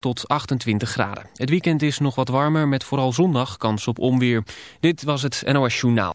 tot 28 graden. Het weekend is nog wat warmer met vooral zondag kans op onweer. Dit was het NOS Journaal.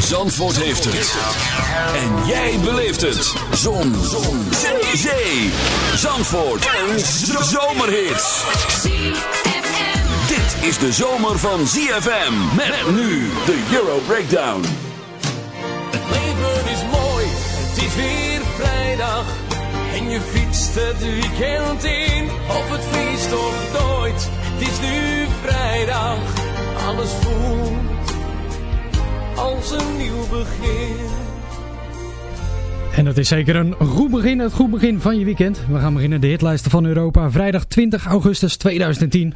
Zandvoort heeft het. En jij beleeft het. Zon. Zon. Zee. Zandvoort. Een zomerhit. Dit is de zomer van ZFM. Met nu de Euro Breakdown. Het leven is mooi, het is weer vrijdag. En je fietst het weekend in, of het vriest of nooit. Het is nu vrijdag, alles voelt als een nieuw begin. En dat is zeker een goed begin, het goed begin van je weekend. We gaan beginnen de hitlijsten van Europa. Vrijdag 20 augustus 2010.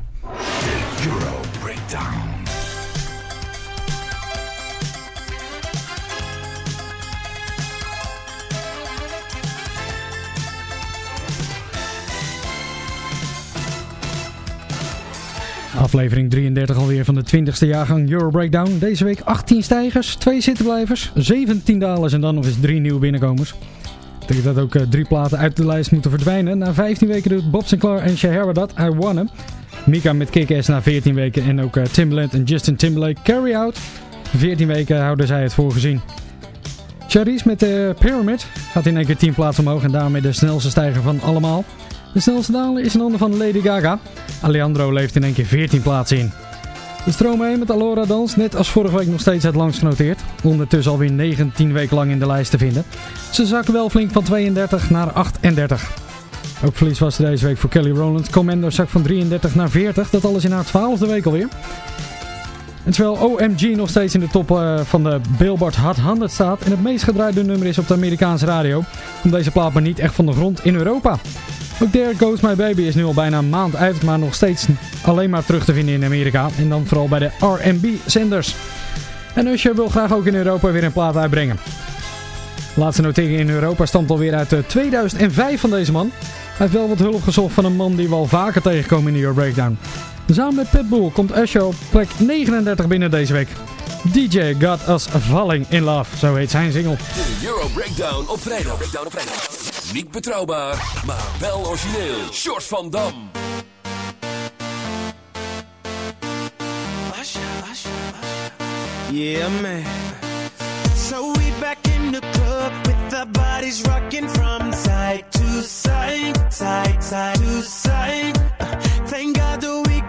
Aflevering 33 alweer van de 20ste jaargang Euro Breakdown. Deze week 18 stijgers, 2 zittenblijvers, 17 dalers en dan nog eens 3 nieuwe binnenkomers. Dat betekent dat ook eh, drie platen uit de lijst moeten verdwijnen. Na 15 weken doet Bob Sinclair en Shahara dat, I Wanna. Mika met Kick-Ass na 14 weken en ook eh, Timbaland en Justin Timberlake Carry Out. 14 weken houden zij het voor gezien. Charisse met de Pyramid gaat in één keer 10 plaatsen omhoog en daarmee de snelste stijger van allemaal. De snelste daler is een ander van Lady Gaga. Alejandro leeft in één keer 14 plaatsen in. De stroom heen met Alora Dans, net als vorige week nog steeds het langst genoteerd. Ondertussen alweer 19 weken lang in de lijst te vinden. Ze zakken wel flink van 32 naar 38. Ook verlies was er deze week voor Kelly Rowland. Commando zak van 33 naar 40, dat alles in haar twaalfde week alweer. En terwijl OMG nog steeds in de top eh, van de Billboard Hot 100 staat en het meest gedraaide nummer is op de Amerikaanse radio, komt deze plaat maar niet echt van de grond in Europa. Ook There Goes My Baby is nu al bijna een maand uit, maar nog steeds alleen maar terug te vinden in Amerika. En dan vooral bij de R&B zenders. En Usher wil graag ook in Europa weer een plaat uitbrengen. Laatste notering in Europa stamt alweer uit eh, 2005 van deze man. Hij heeft wel wat hulp gezocht van een man die we al vaker tegenkomen in de Euro Breakdown. Samen met Pitbull komt Usher op plek 39 binnen deze week. DJ Got Us Falling in Love, zo heet zijn single. De Euro Breakdown op vrijdag. Breakdown op vrijdag. Niet betrouwbaar, maar wel origineel. Short van Dam. Yeah, man. So we back in the club with our bodies rocking from side to side, side, side to side.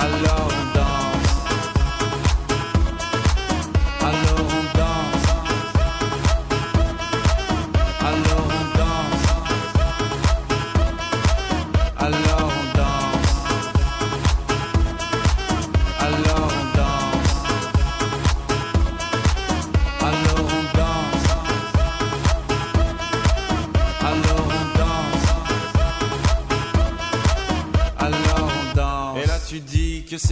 alone.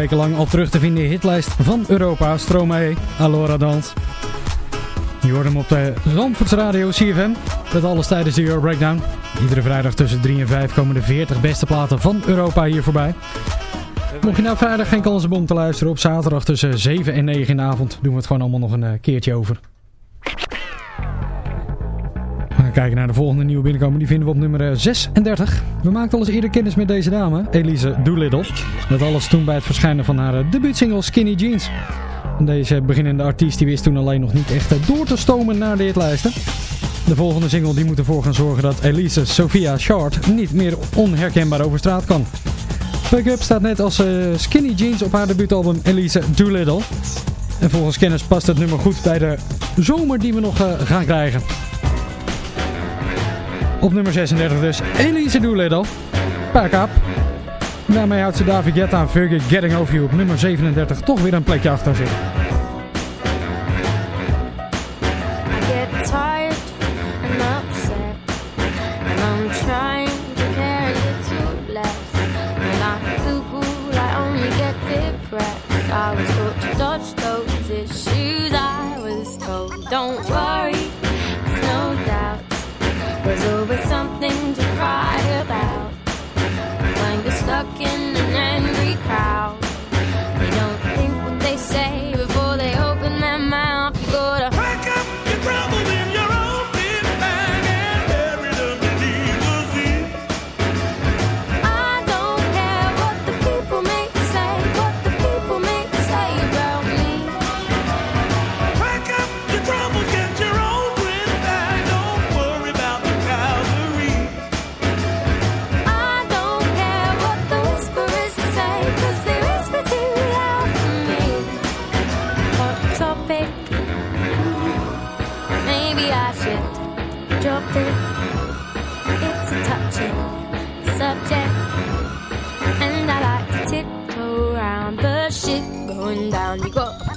Weken lang al terug te vinden in de hitlijst van Europa. Stromae, Alora Dans. Je hoort hem op de Zandvoorts Radio CFM. Met alles tijdens de Euro Breakdown. Iedere vrijdag tussen 3 en 5 komen de 40 beste platen van Europa hier voorbij. Mocht je nou vrijdag geen kans hebben om te luisteren, op zaterdag tussen 7 en 9 in de avond doen we het gewoon allemaal nog een eh, keertje over. Gaan kijken naar de volgende nieuwe binnenkomen. Die vinden we op nummer eh, 36. We maakten al eens eerder kennis met deze dame, Elise Doolittle. Dat alles toen bij het verschijnen van haar eh, debuutsingle Skinny Jeans. Deze beginnende artiest die wist toen alleen nog niet echt eh, door te stomen naar de hitlijsten. De volgende single die moet ervoor gaan zorgen dat Elise Sophia Short niet meer onherkenbaar over straat kan. Wake Up staat net als eh, Skinny Jeans op haar debuutalbum Elise Doolittle. En volgens kennis past het nummer goed bij de zomer die we nog eh, gaan krijgen. Op nummer 36 dus Elise Doolittle. Pack up. Daarmee houdt ze David Guetta en Fergie Getting Over You op nummer 37 toch weer een plekje achter zich. Going down. You got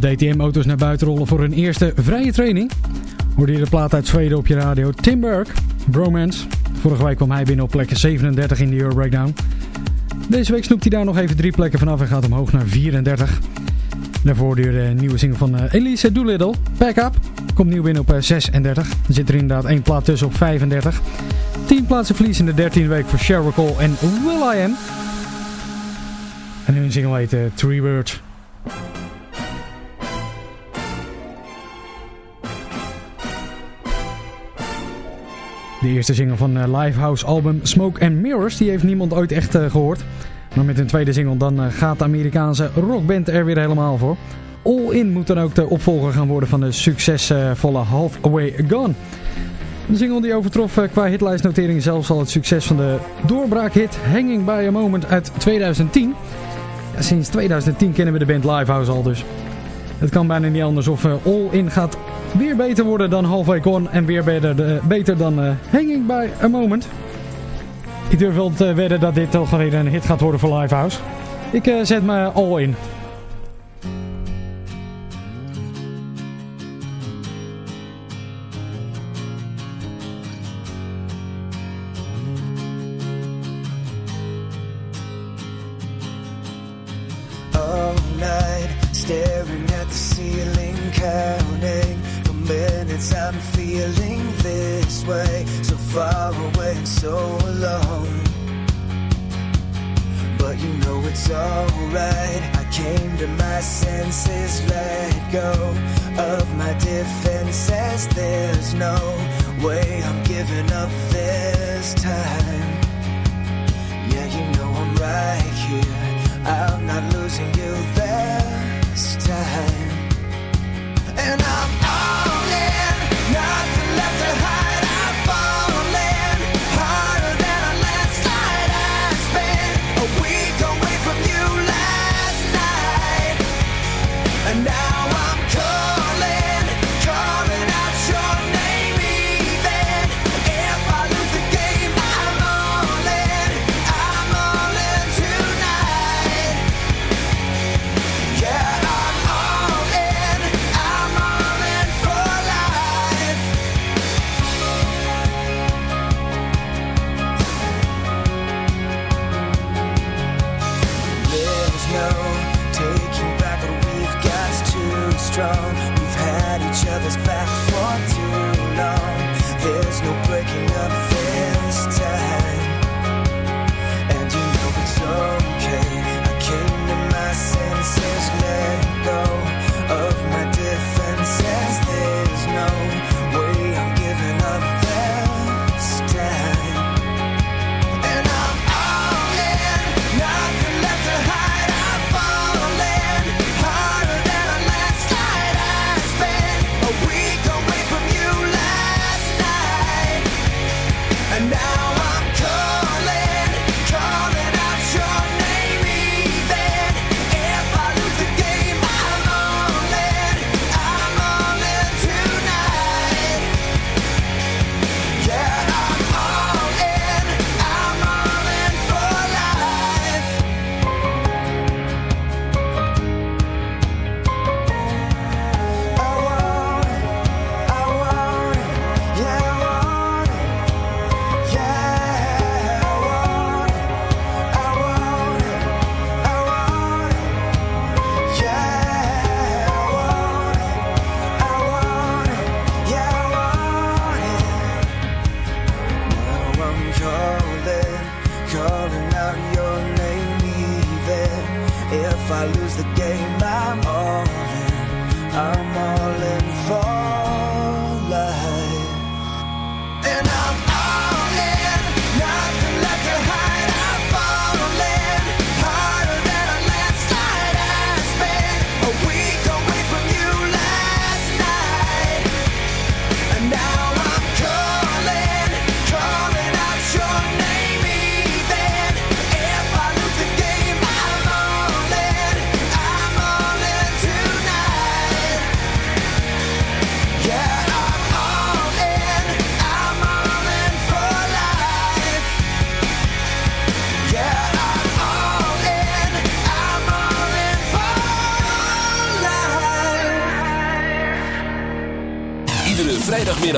de DTM-auto's naar buiten rollen voor hun eerste vrije training, hoorde je de plaat uit Zweden op je radio. Tim Burke, Bromance. Vorige week kwam hij binnen op plek 37 in de Euro Breakdown. Deze week snoept hij daar nog even drie plekken vanaf en gaat omhoog naar 34. Daarvoor hoorde je de nieuwe single van eh, Elise Doolittle, Pack Up. Komt nieuw binnen op eh, 36. Er zit er inderdaad één plaat tussen op 35. 10 plaatsen verlies in de 13e week voor Sheryl Cole en Will I Am. En hun single heet uh, Three Words. De eerste single van uh, Livehouse album Smoke and Mirrors, die heeft niemand ooit echt uh, gehoord. Maar met een tweede single dan uh, gaat de Amerikaanse rockband er weer helemaal voor. All In moet dan ook de opvolger gaan worden van de succesvolle Halfway Gone. De single die overtrof qua hitlijstnotering zelfs al het succes van de doorbraakhit Hanging By A Moment uit 2010. Ja, sinds 2010 kennen we de band Livehouse al dus. Het kan bijna niet anders of All In gaat weer beter worden dan Halfway Gone en weer beter, beter dan uh, Hanging By A Moment. Ik durf wel te wedden dat dit toch weer een hit gaat worden voor Livehouse. Ik uh, zet me all in. Strong. We've had each other's back for too long. There's no breaking up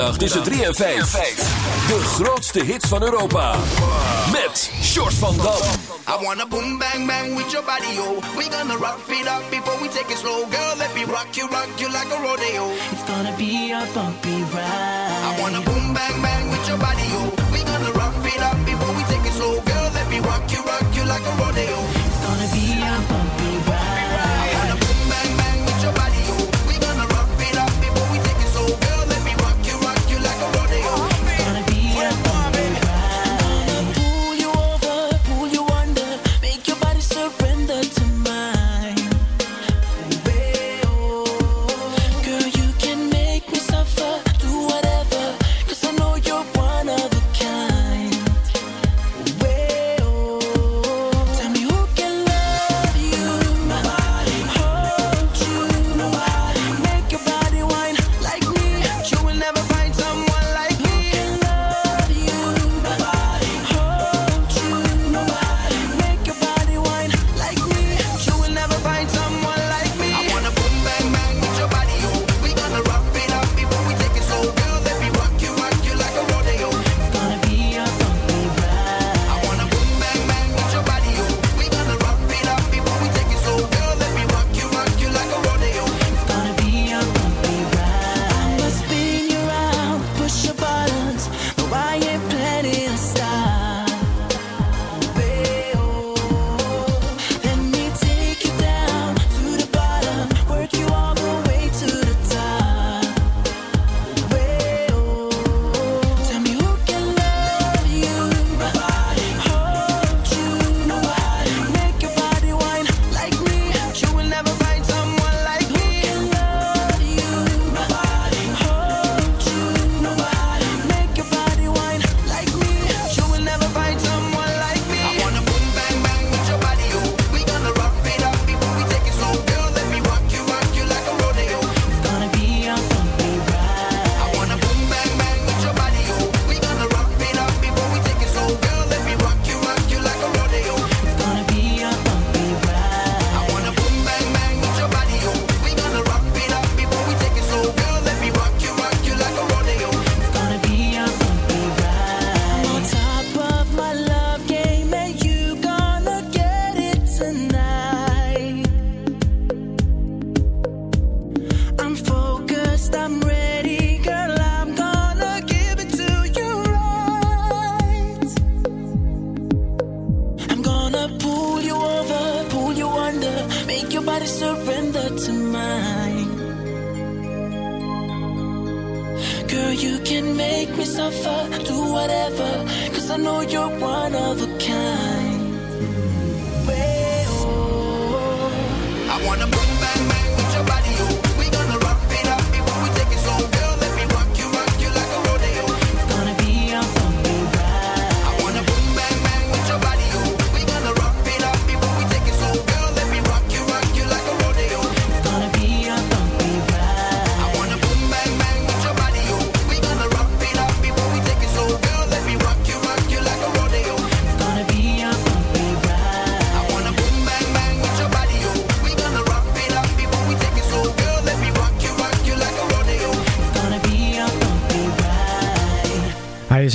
zaterdagmiddag tussen 3 en 5. De grootste hits van Europa. Met Short van Dam. I wanna boom bang bang with your body, yo. We gonna rock it up before we take it slow, girl. Let me rock you, rock you like a rodeo. It's gonna be a bumpy ride. I wanna boom bang bang with your body, yo. We gonna rock it up before we take it slow, girl. Let me rock you, rock you like a rodeo. It's gonna be a bumpy ride.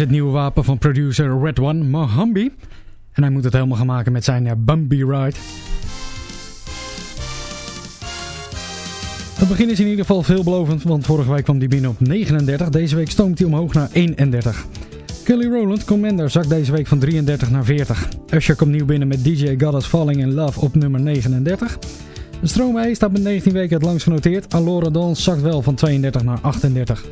Het nieuwe wapen van producer Red One, Mohambi. En hij moet het helemaal gaan maken met zijn Bumby Ride. Het begin is in ieder geval veelbelovend, want vorige week kwam hij binnen op 39. Deze week stoomt hij omhoog naar 31. Kelly Rowland, Commander, zakt deze week van 33 naar 40. Usher komt nieuw binnen met DJ Goddess Falling in Love op nummer 39. De Stromae staat met 19 weken het langst genoteerd. Allora Dawn zakt wel van 32 naar 38.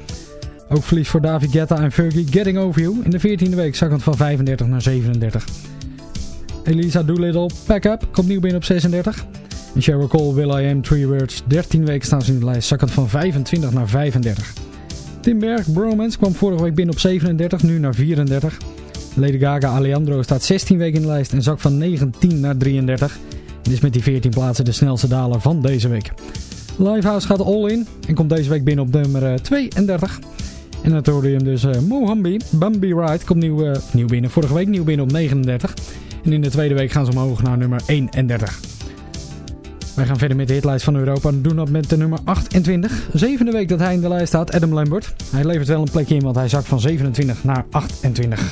Ook verlies voor David Guetta en Fergie Getting Over You. In de 14e week zakkend van 35 naar 37. Elisa Doolittle, Pack Up, komt nieuw binnen op 36. En Sheryl Cole, Will I Am, Three Words, 13 weken staan ze in de lijst, zakkend van 25 naar 35. Tim Berg, Bromance, kwam vorige week binnen op 37, nu naar 34. Lady Gaga, Alejandro staat 16 weken in de lijst en zakt van 19 naar 33. En is met die 14 plaatsen de snelste daler van deze week. Livehouse gaat all in en komt deze week binnen op nummer eh, 32. En dat hoorde je hem dus uh, Mohambi, Bambi Ride, komt nieuw, eh, nieuw binnen. Vorige week nieuw binnen op 39. En in de tweede week gaan ze omhoog naar nummer 31. Wij gaan verder met de hitlijst van Europa en doen dat met de nummer 28. Zevende week dat hij in de lijst staat, Adam Lambert. Hij levert wel een plekje in, want hij zakt van 27 naar 28.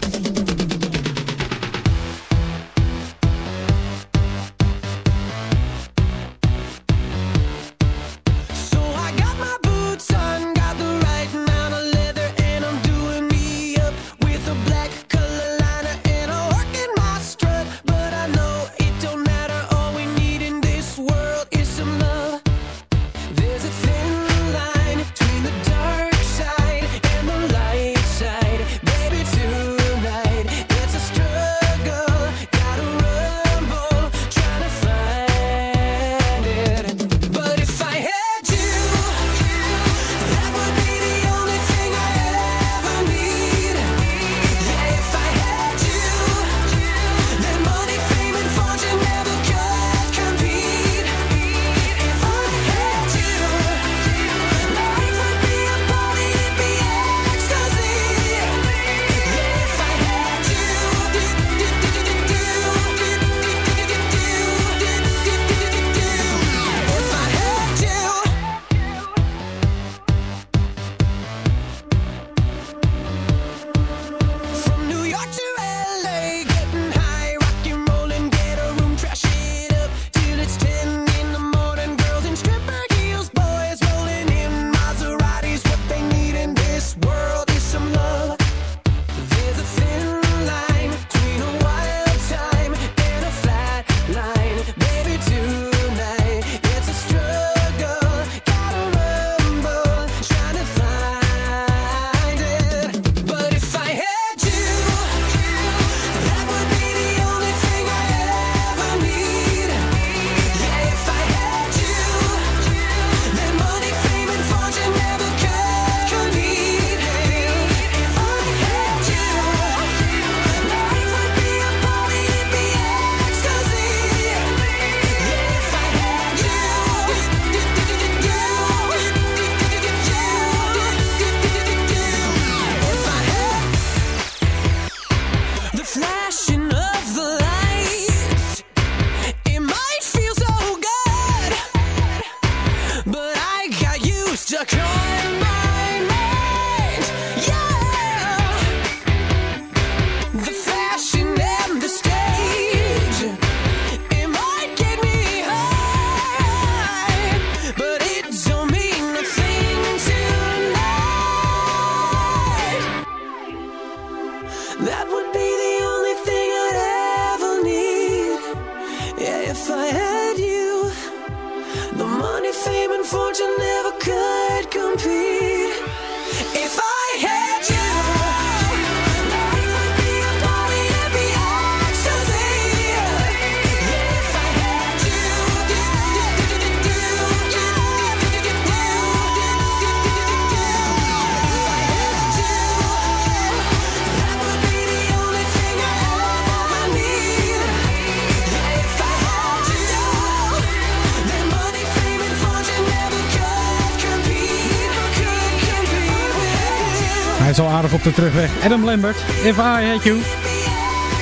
Terugweg. Adam Lambert, If I Had You.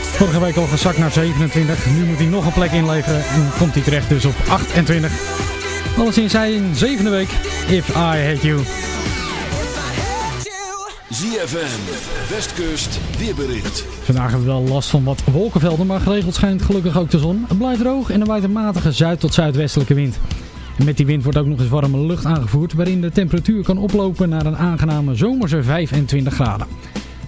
Vorige week al gezakt naar 27. Nu moet hij nog een plek inleveren. En komt hij terecht dus op 28. Alleszins hij in zevende week. If I Had You. ZFM, Westkust, weerbericht. Vandaag hebben we wel last van wat wolkenvelden, maar geregeld schijnt gelukkig ook de zon. Het blijft droog en er waait een matige zuid- tot zuidwestelijke wind. En met die wind wordt ook nog eens warme lucht aangevoerd, waarin de temperatuur kan oplopen naar een aangename zomerse 25 graden.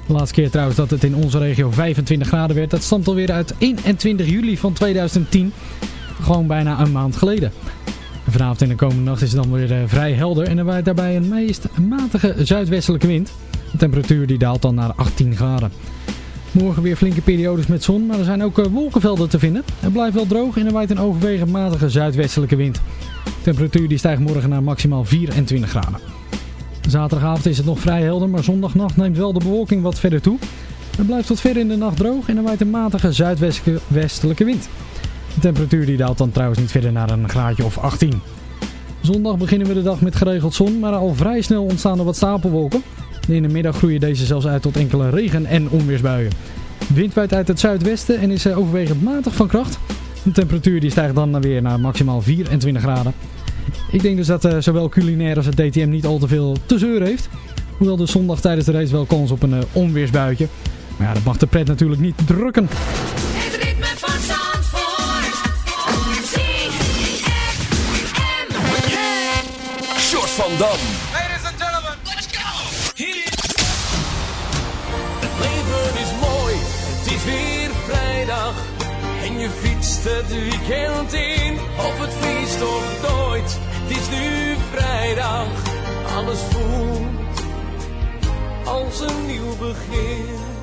De laatste keer trouwens dat het in onze regio 25 graden werd, dat stamt alweer uit 21 juli van 2010. Gewoon bijna een maand geleden. En vanavond en de komende nacht is het dan weer eh, vrij helder en er waait daarbij een meest matige zuidwestelijke wind. De temperatuur die daalt dan naar 18 graden. Morgen weer flinke periodes met zon, maar er zijn ook eh, wolkenvelden te vinden. Het blijft wel droog en er waait een overwegend matige zuidwestelijke wind. Temperatuur die stijgt morgen naar maximaal 24 graden. Zaterdagavond is het nog vrij helder, maar zondagnacht neemt wel de bewolking wat verder toe. Het blijft tot ver in de nacht droog en er waait een matige zuidwestelijke wind. De temperatuur die daalt dan trouwens niet verder naar een graadje of 18. Zondag beginnen we de dag met geregeld zon, maar al vrij snel ontstaan er wat stapelwolken. In de middag groeien deze zelfs uit tot enkele regen- en onweersbuien. Wind waait uit het zuidwesten en is eh, overwegend matig van kracht. De temperatuur die stijgt dan weer naar maximaal 24 graden. Ik denk dus dat eh, zowel culinair als het DTM niet al te veel te zeuren heeft. Hoewel de zondag tijdens de race wel kans op een eh, onweersbuitje. Maar ja, dat mag de pret natuurlijk niet drukken. Het ritme van Zandvoort. Short van Dam. Het weekend in, op het feest of nooit. Het is nu vrijdag, alles voelt als een nieuw begin.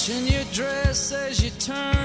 Watching your dress as you turn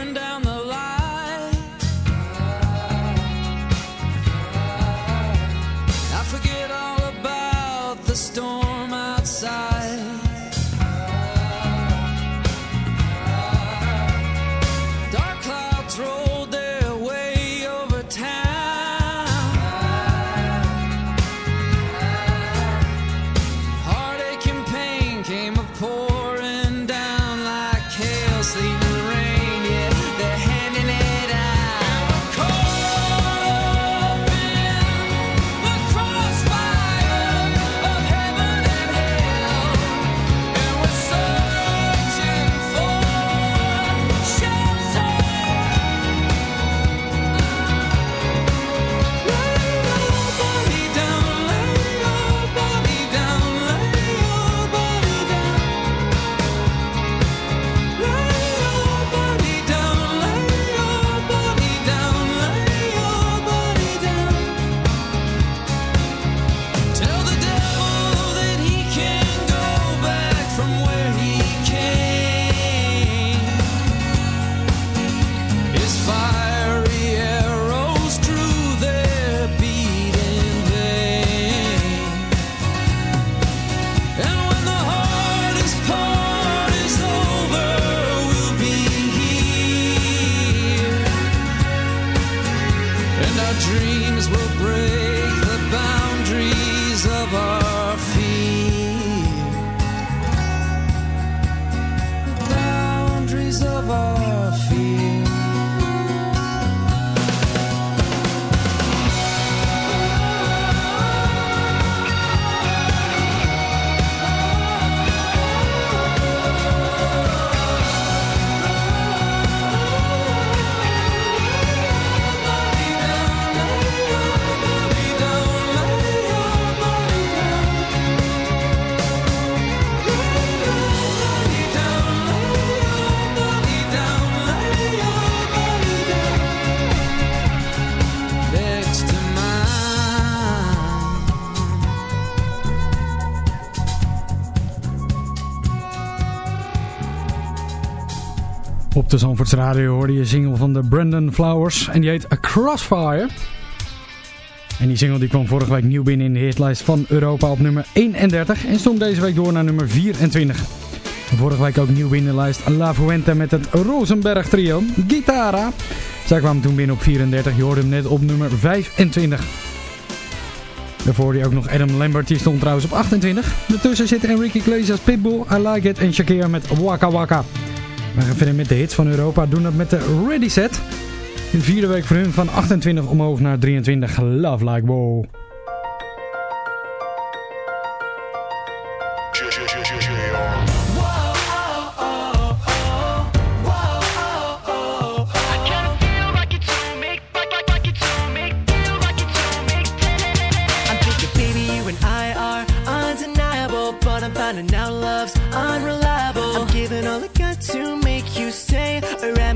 de Zandvoorts Radio hoorde je single van de Brandon Flowers. En die heet A Crossfire. En die single die kwam vorige week nieuw binnen in de hitlijst van Europa op nummer 31. En stond deze week door naar nummer 24. En vorige week ook nieuw binnen de lijst La Fuente met het Rosenberg trio. Guitara. Zij kwamen toen binnen op 34. Je hoorde hem net op nummer 25. Daarvoor je ook nog Adam Lambert. Die stond trouwens op 28. Daartussen zitten Enrique Iglesias, Pitbull, I Like It en Shakira met Waka Waka. We gaan verder met de hits van Europa. Doen dat met de Ready Set. In de vierde week voor hun van 28 omhoog naar 23. Love Like Wow.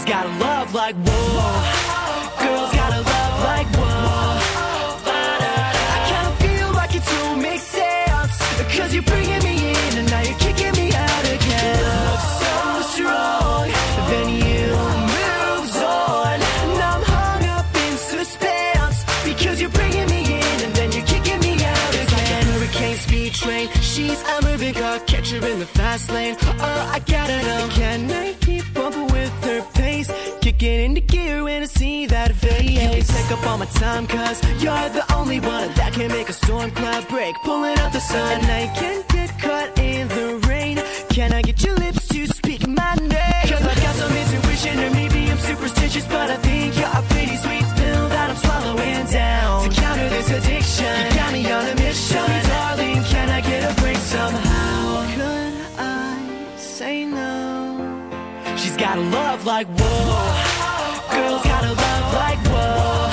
She's got a love like whoa. Girls got a love like whoa. I kinda feel like it don't make sense. Cause you're bringing me in and now you're kicking me out again. Love so strong, then you moves on. And I'm hung up in suspense. Because you're bringing me in and then you're kicking me out again. It's like a hurricane speed train. She's a moving car, catch her in the fast lane. Oh, I gotta know. Can I keep her Kicking into gear when I see that face. You can take up all my time, cause you're the only one that can make a storm cloud break. Pulling up the sun, and I can't get caught in the rain. Can I get your lips to speak my name? Cause I've got some intuition, or maybe I'm superstitious, but I think you're a pretty sweet pill that I'm swallowing down. To counter this addiction, you got me on a mission. She's got a love like whoa. Girls gotta love like whoa.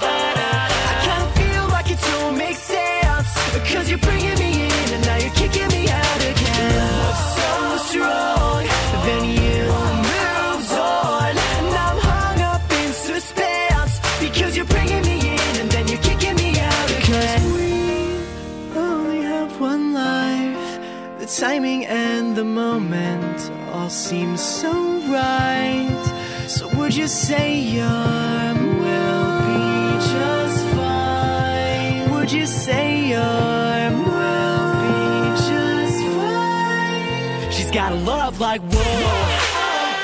I kinda feel like it don't make sense. Cause you're bringing me in and now you're kicking me out again. Love so strong, then you moves on. And I'm hung up in suspense. Because you're bringing me in and then you're kicking me out again. Cause we only have one life. The timing and the moment all seem so right. So would you say your will be just fine? Would you say your will be just fine? She's got a love like whoa.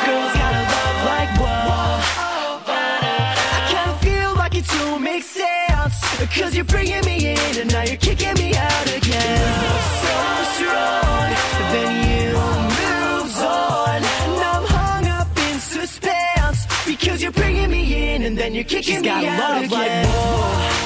Girls got a love like whoa. I kinda feel like it don't make sense. Cause you're bringing me in and now you're kicking me out you're kicking She's me got a out love again. like whoa.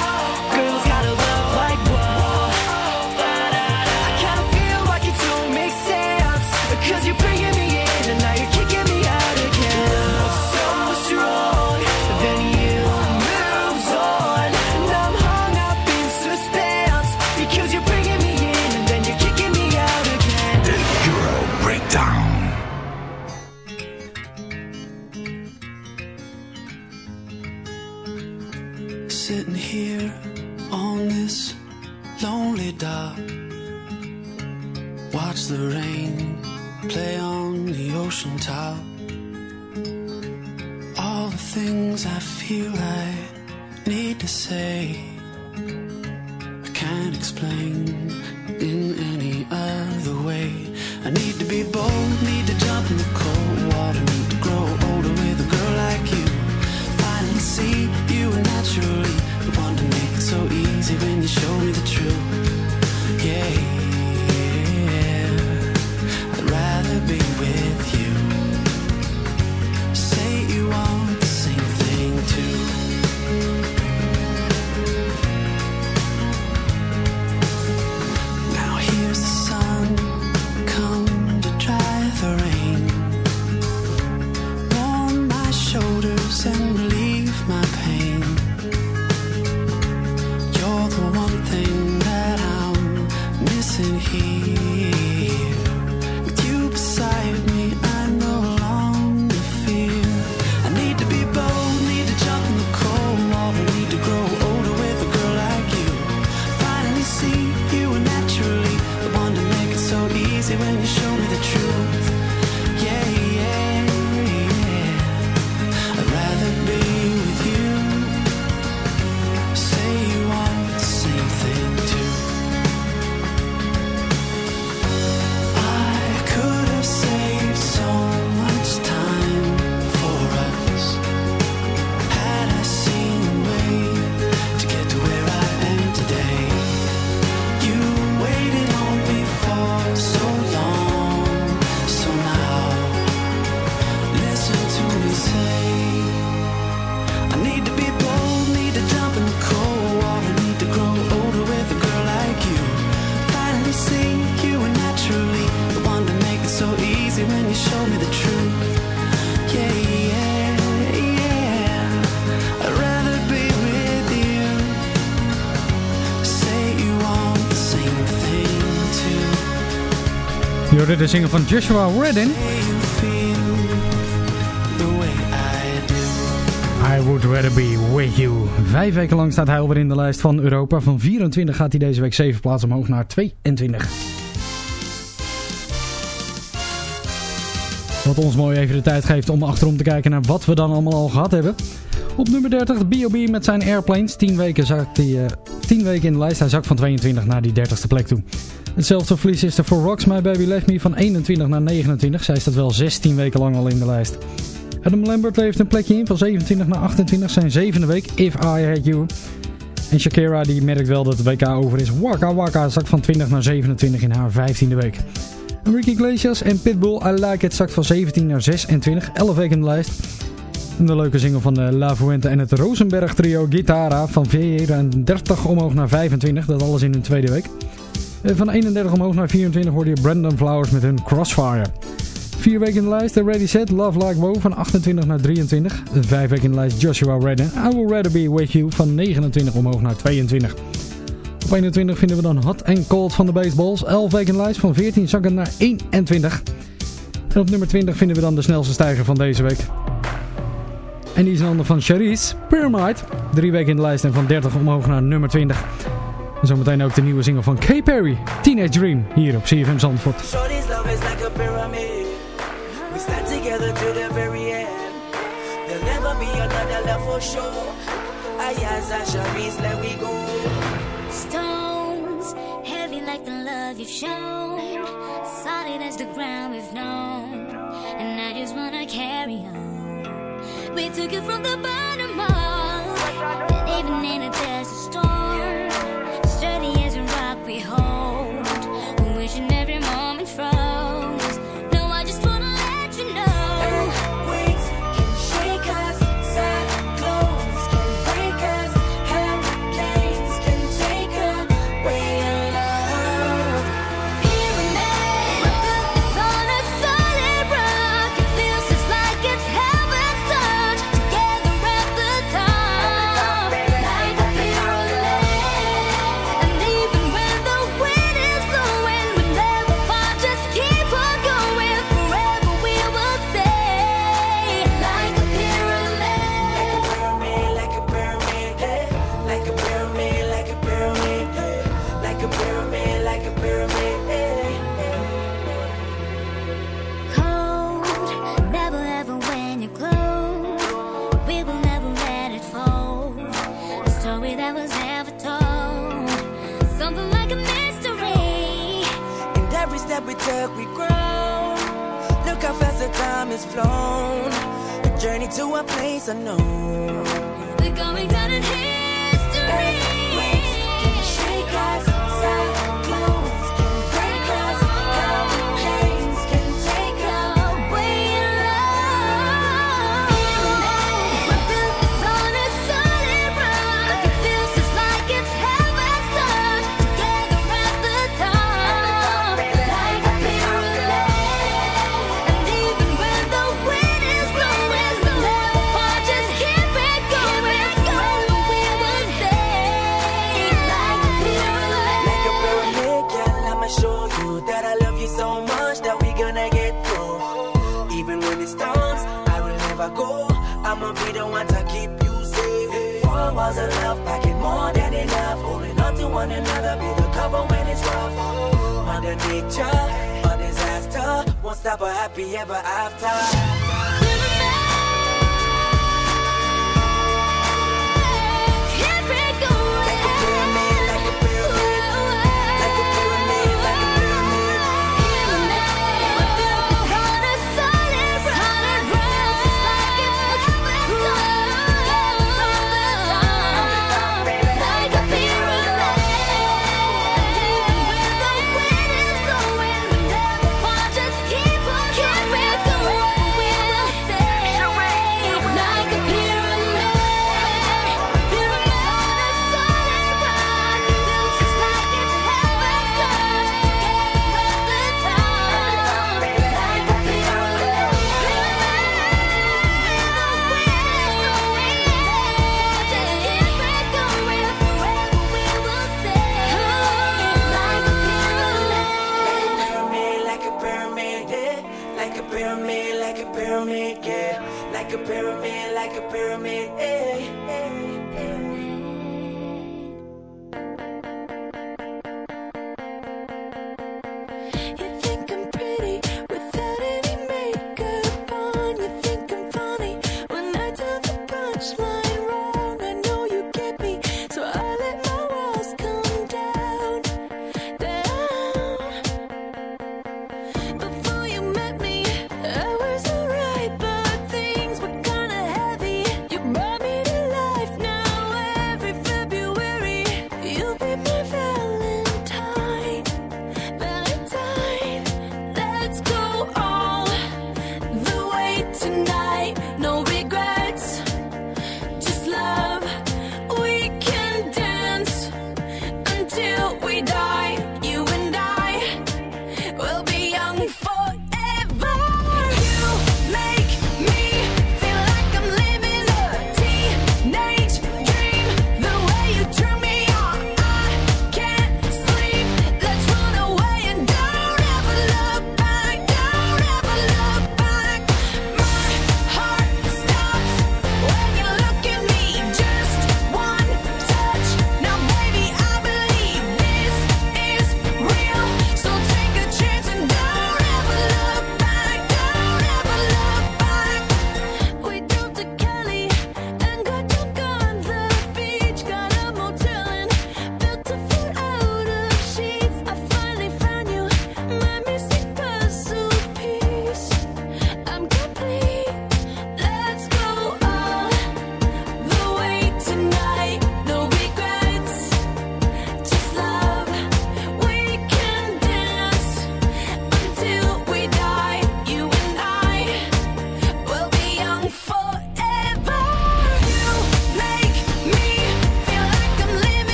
Hoorde de zinger van Joshua Redden. I would rather be with you. Vijf weken lang staat hij alweer in de lijst van Europa. Van 24 gaat hij deze week 7 plaatsen omhoog naar 22. Wat ons mooi even de tijd geeft om achterom te kijken naar wat we dan allemaal al gehad hebben. Op nummer 30 B.O.B. met zijn Airplanes. 10 weken, hij, eh, 10 weken in de lijst. Hij zakt van 22 naar die 30ste plek toe. Hetzelfde verlies is er voor Rocks My Baby Left Me van 21 naar 29. Zij staat wel 16 weken lang al in de lijst. Adam Lambert levert een plekje in van 27 naar 28. Zijn zevende week, If I Had You. En Shakira die merkt wel dat de WK over is. Waka Waka zakt van 20 naar 27 in haar 15e week. Ricky Iglesias en Pitbull I Like It zakt van 17 naar 26. 11 weken in de lijst. De leuke single van de La Fuente en het Rosenberg trio Guitarra van 34 omhoog naar 25. Dat alles in hun tweede week. En Van 31 omhoog naar 24 hoorde je Brandon Flowers met hun Crossfire. Vier weken in de lijst, Ready Set, Love Like Wow van 28 naar 23. Vijf weken in de lijst, Joshua Redden, I Will Rather Be With You van 29 omhoog naar 22. Op 21 vinden we dan Hot and Cold van de Baseballs. 11 weken in de lijst, van 14 zakken naar 21. En op nummer 20 vinden we dan de snelste stijger van deze week. En die is een ander van Charisse, Pyramide. Drie weken in de lijst en van 30 omhoog naar nummer 20. En zometeen ook de nieuwe single van Kay Perry, Teenage Dream, hier op CFM Zandvoort. Shorty's love is like a pyramid. We stand together to the very end. There'll never be another love for sure. Ayaz and Sharice, let we go. Stones, heavy like the love you've shown. Solid as the ground we've known. And I just wanna carry on. We took it from the bottom up. Even in a desert storm.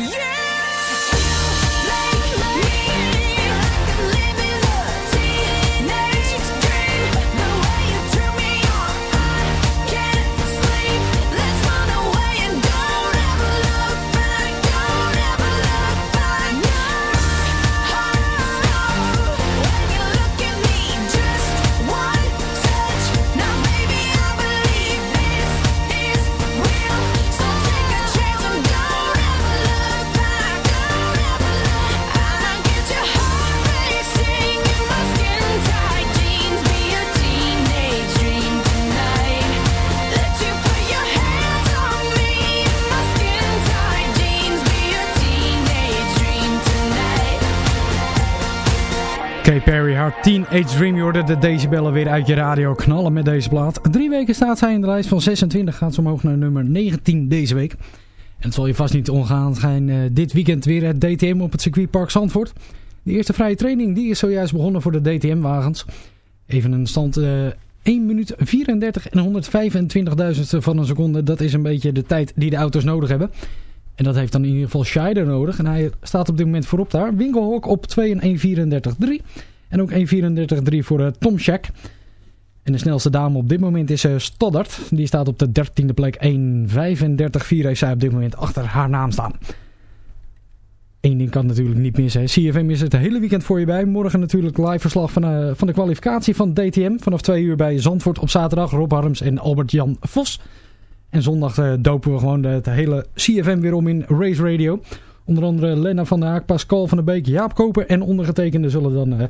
Yeah! Teenage Dream, je hoorde de decibellen weer uit je radio knallen met deze plaat. Drie weken staat zij in de lijst van 26, gaat ze omhoog naar nummer 19 deze week. En het zal je vast niet ongaan zijn uh, dit weekend weer het DTM op het circuitpark Zandvoort. De eerste vrije training die is zojuist begonnen voor de DTM-wagens. Even een stand uh, 1 minuut 34 en 125.000 van een seconde. Dat is een beetje de tijd die de auto's nodig hebben. En dat heeft dan in ieder geval Scheider nodig. En hij staat op dit moment voorop daar. Winkelhok op 2 en 1.34.3. En ook 1.34.3 voor uh, Tom Shack. En de snelste dame op dit moment is uh, Stoddard. Die staat op de 13e plek. 1.35.4 heeft zij op dit moment achter haar naam staan. Eén ding kan natuurlijk niet missen. CFM is het hele weekend voor je bij. Morgen natuurlijk live verslag van, uh, van de kwalificatie van DTM. Vanaf 2 uur bij Zandvoort op zaterdag. Rob Harms en Albert-Jan Vos. En zondag uh, dopen we gewoon het hele CFM weer om in Race Radio. Onder andere Lena van der Haak, Pascal van der Beek, Jaap Koper en ondergetekende zullen dan uh,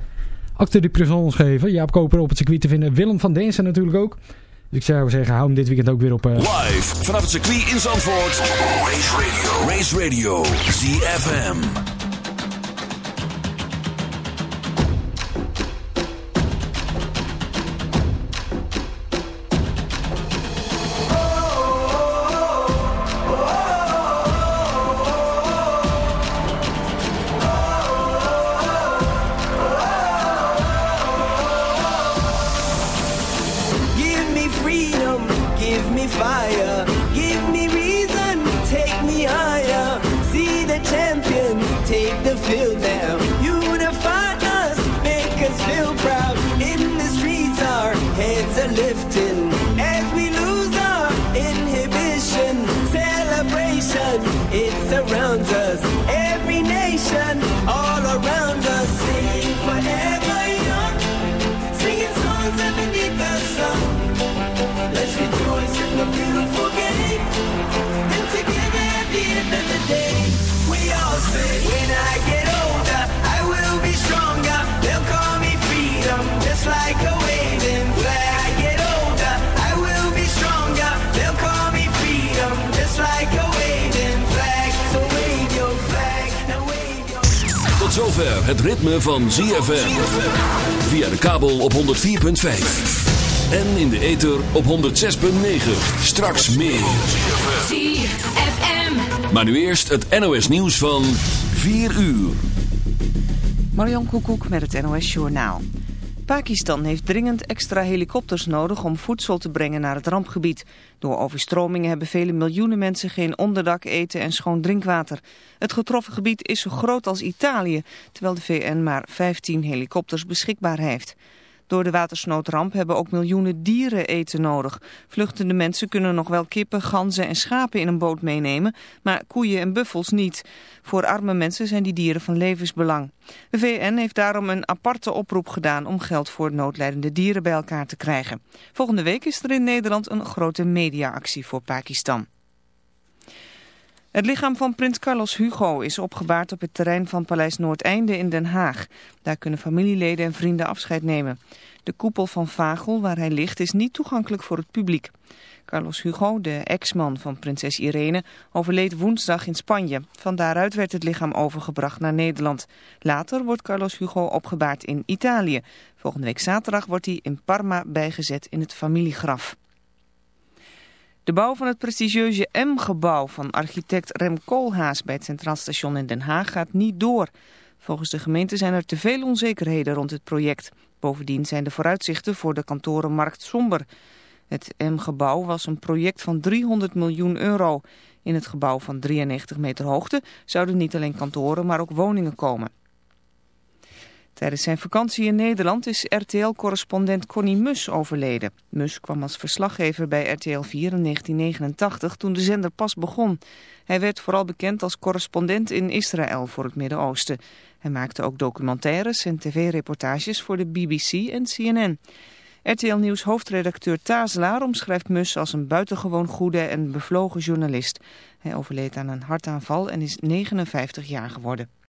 acte de présence geven. Jaap Koper op het circuit te vinden. Willem van Densen natuurlijk ook. Dus ik zou zeggen, hou hem dit weekend ook weer op... Uh... Live vanaf het circuit in Zandvoort. Race Radio. Race Radio. ZFM. ZFM. Via de kabel op 104.5. En in de ether op 106.9. Straks meer. ZFM. Maar nu eerst het NOS nieuws van 4 uur. Marion Koekoek met het NOS Journaal. Pakistan heeft dringend extra helikopters nodig om voedsel te brengen naar het rampgebied. Door overstromingen hebben vele miljoenen mensen geen onderdak, eten en schoon drinkwater. Het getroffen gebied is zo groot als Italië, terwijl de VN maar 15 helikopters beschikbaar heeft. Door de watersnoodramp hebben ook miljoenen dieren eten nodig. Vluchtende mensen kunnen nog wel kippen, ganzen en schapen in een boot meenemen, maar koeien en buffels niet. Voor arme mensen zijn die dieren van levensbelang. De VN heeft daarom een aparte oproep gedaan om geld voor noodlijdende dieren bij elkaar te krijgen. Volgende week is er in Nederland een grote mediaactie voor Pakistan. Het lichaam van prins Carlos Hugo is opgebaard op het terrein van Paleis Noordeinde in Den Haag. Daar kunnen familieleden en vrienden afscheid nemen. De koepel van Vagel, waar hij ligt, is niet toegankelijk voor het publiek. Carlos Hugo, de ex-man van prinses Irene, overleed woensdag in Spanje. Van daaruit werd het lichaam overgebracht naar Nederland. Later wordt Carlos Hugo opgebaard in Italië. Volgende week zaterdag wordt hij in Parma bijgezet in het familiegraf. De bouw van het prestigieuze M-gebouw van architect Rem Koolhaas bij het Centraal Station in Den Haag gaat niet door. Volgens de gemeente zijn er te veel onzekerheden rond het project. Bovendien zijn de vooruitzichten voor de kantorenmarkt somber. Het M-gebouw was een project van 300 miljoen euro. In het gebouw van 93 meter hoogte zouden niet alleen kantoren, maar ook woningen komen. Tijdens zijn vakantie in Nederland is RTL-correspondent Connie Mus overleden. Mus kwam als verslaggever bij RTL 4 in 1989 toen de zender pas begon. Hij werd vooral bekend als correspondent in Israël voor het Midden-Oosten. Hij maakte ook documentaires en tv-reportages voor de BBC en CNN. RTL Nieuws hoofdredacteur Tazelaar omschrijft Mus als een buitengewoon goede en bevlogen journalist. Hij overleed aan een hartaanval en is 59 jaar geworden.